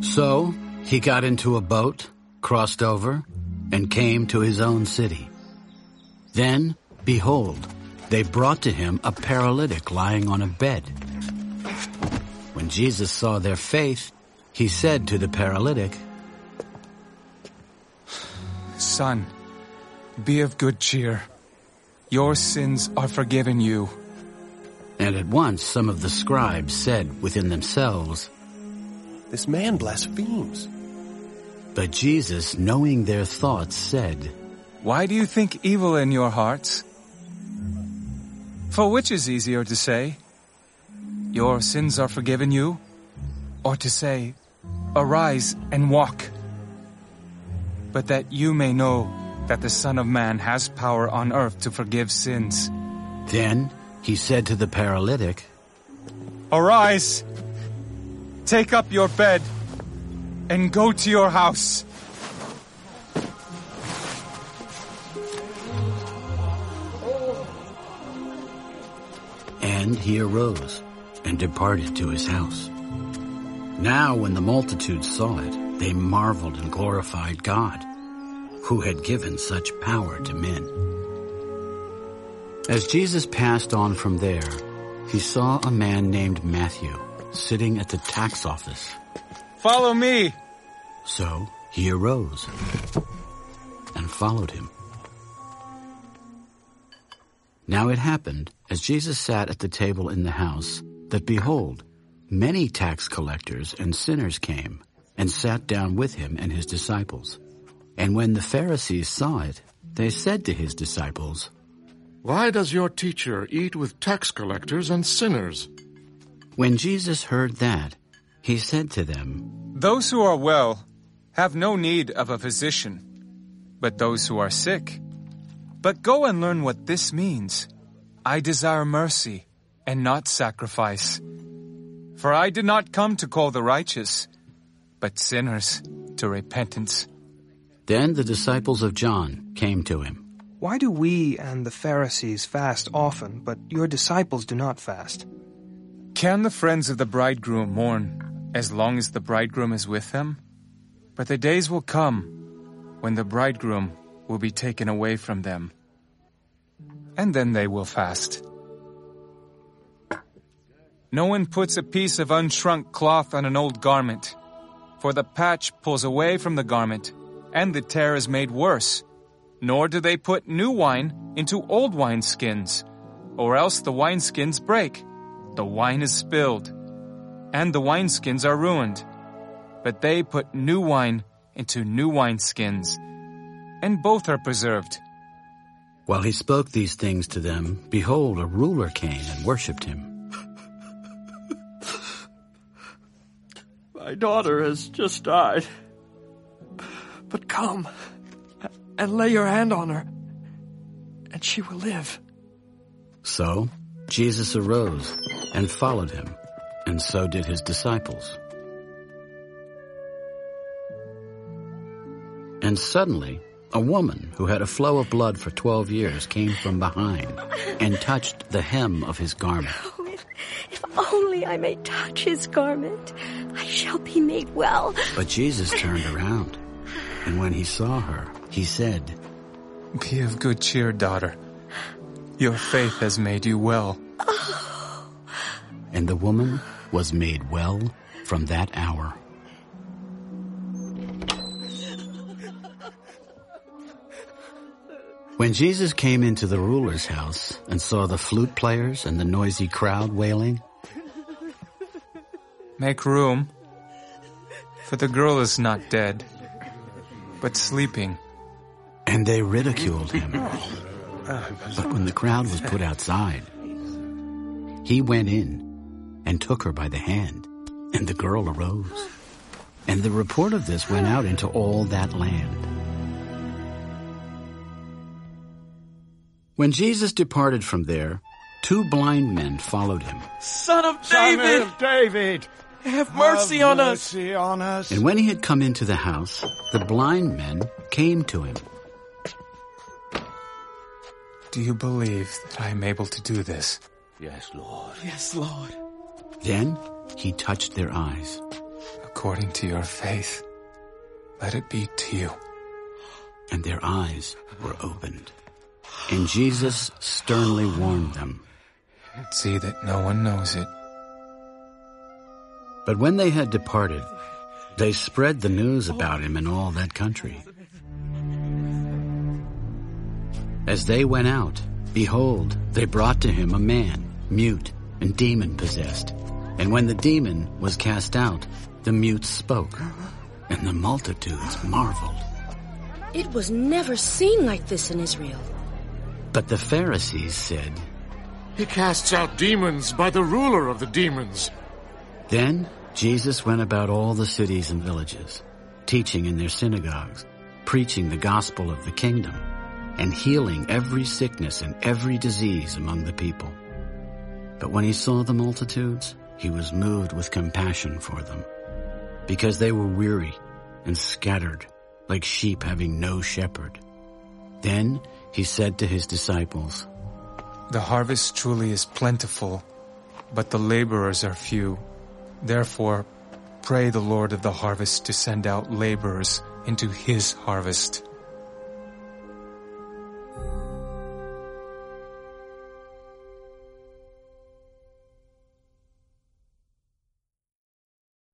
So he got into a boat, crossed over, and came to his own city. Then, behold, they brought to him a paralytic lying on a bed. When Jesus saw their faith, he said to the paralytic, Son, be of good cheer. Your sins are forgiven you. And at once some of the scribes said within themselves, This man blasphemes. But Jesus, knowing their thoughts, said, Why do you think evil in your hearts? For which is easier to say, Your sins are forgiven you, or to say, Arise and walk? But that you may know that the Son of Man has power on earth to forgive sins. Then he said to the paralytic, Arise, take up your bed, and go to your house. And he arose and departed to his house. Now when the multitude saw it, they marveled and glorified God, who had given such power to men. As Jesus passed on from there, he saw a man named Matthew sitting at the tax office. Follow me. So he arose and followed him. Now it happened, as Jesus sat at the table in the house, that behold, many tax collectors and sinners came and sat down with him and his disciples. And when the Pharisees saw it, they said to his disciples, Why does your teacher eat with tax collectors and sinners? When Jesus heard that, he said to them, Those who are well have no need of a physician, but those who are sick. But go and learn what this means. I desire mercy and not sacrifice. For I did not come to call the righteous, but sinners to repentance. Then the disciples of John came to him. Why do we and the Pharisees fast often, but your disciples do not fast? Can the friends of the bridegroom mourn as long as the bridegroom is with them? But the days will come when the bridegroom will be taken away from them. And then they will fast. No one puts a piece of unshrunk cloth on an old garment, for the patch pulls away from the garment, and the tear is made worse. Nor do they put new wine into old wineskins, or else the wineskins break. The wine is spilled, and the wineskins are ruined. But they put new wine into new wineskins, and both are preserved. While he spoke these things to them, behold, a ruler came and worshipped him. My daughter has just died. But come and lay your hand on her, and she will live. So Jesus arose and followed him, and so did his disciples. And suddenly, a woman who had a flow of blood for twelve years came from behind and touched the hem of his garment. Oh, if, if only I may touch his garment, I shall be made well. But Jesus turned around, and when he saw her, he said, Be of good cheer, daughter. Your faith has made you well. And the woman was made well from that hour. When Jesus came into the ruler's house and saw the flute players and the noisy crowd wailing, Make room, for the girl is not dead, but sleeping. and they ridiculed him. But when the crowd was put outside, he went in and took her by the hand, and the girl arose. And the report of this went out into all that land. When Jesus departed from there, two blind men followed him. Son of Son David, of David, have mercy on us. mercy on us. And when he had come into the house, the blind men came to him. Do you believe that I am able to do this? Yes, Lord. Yes, Lord. Then he touched their eyes. according to your faith. Let it be to you. And their eyes were opened. And Jesus sternly warned them. See that no one knows it. But when they had departed, they spread the news about him in all that country. As they went out, behold, they brought to him a man, mute and demon possessed. And when the demon was cast out, the mute spoke, and the multitudes marveled. It was never seen like this in Israel. But the Pharisees said, He casts out demons by the ruler of the demons. Then Jesus went about all the cities and villages, teaching in their synagogues, preaching the gospel of the kingdom, and healing every sickness and every disease among the people. But when he saw the multitudes, he was moved with compassion for them, because they were weary and scattered, like sheep having no shepherd. Then he said to his disciples, The harvest truly is plentiful, but the laborers are few. Therefore, pray the Lord of the harvest to send out laborers into his harvest.